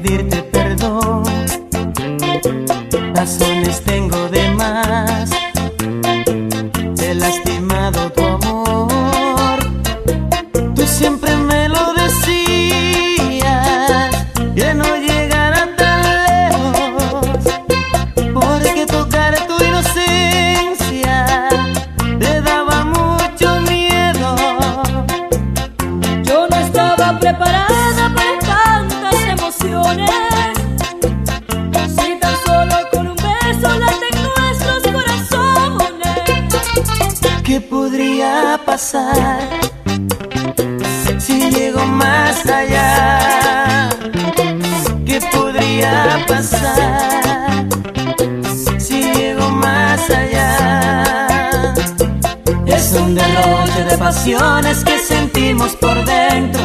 pedirte perdón. Razones tengo de más, he lastimado tu amor. Tú siempre me lo decías, que no llegara tan lejos, porque tocar tu inocencia te daba mucho miedo. Yo no estaba preparada. ¿Qué podría pasar si llego más allá? ¿Qué podría pasar si llego más allá? Es un derroche de pasiones que sentimos por dentro.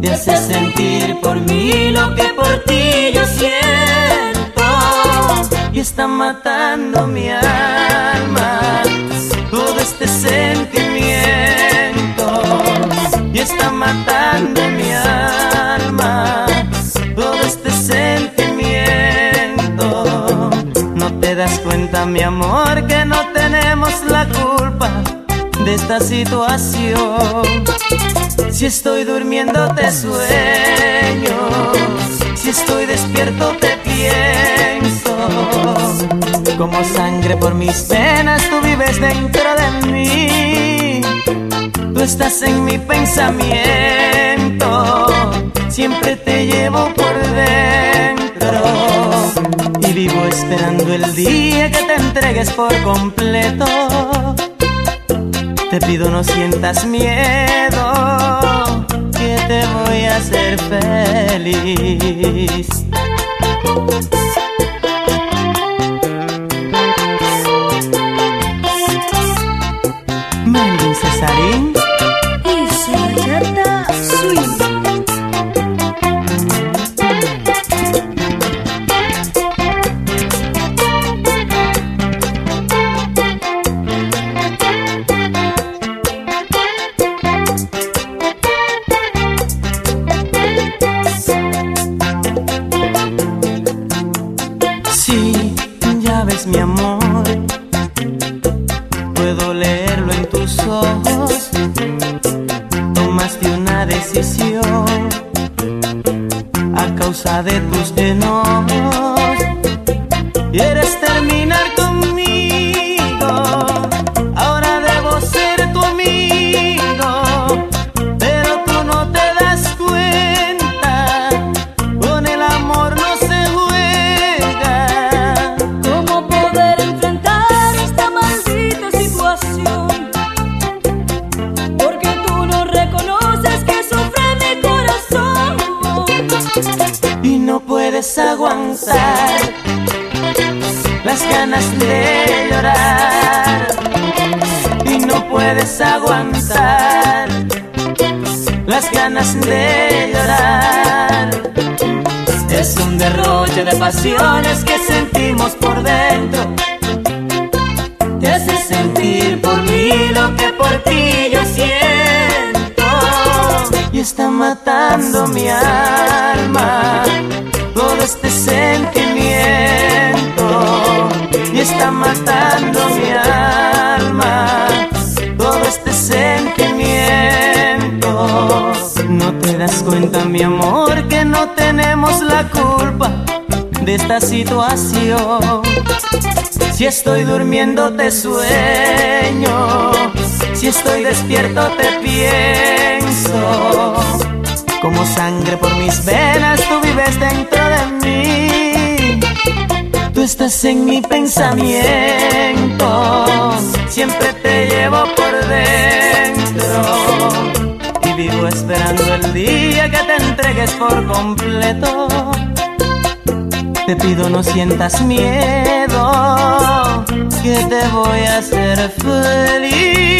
Te hace sentir por mí lo que por ti yo siento. Y está matando mi alma este sentimiento. Y está matando mi alma todo este sentimiento. No te das cuenta, mi amor, que no tenemos la culpa de esta situación. Si estoy durmiendo te sueño, si estoy despierto te pienso. Como sangre por mis venas tú vives dentro Tú estás en mi pensamiento, siempre te llevo por dentro. Y vivo esperando el día que te entregues por completo. Te pido no sientas miedo, que te voy a hacer feliz. Melvin Cesarín, Y Serenata Swing. sí, ya ves mi amor, puedo leerlo en tus ojos. Tomaste una decisión a causa de tus enojos. Terminar y no puedes aguantar las ganas de llorar y no puedes aguantar las ganas de llorar. Es un derroche de pasiones que sentimos por dentro te hace sentir por mí lo que por ti yo siento y está matando mi alma. Todo este sentimiento y está matando mi alma. Todo este sentimiento. No te das cuenta mi amor que no tenemos la culpa de esta situación. Si estoy durmiendo te sueño, si estoy despierto te Como sangre por mis venas tú vives dentro de mí. Tú estás en mi pensamiento, siempre te llevo por dentro. Y vivo esperando el día que te entregues por completo. Te pido no sientas miedo, que te voy a hacer feliz.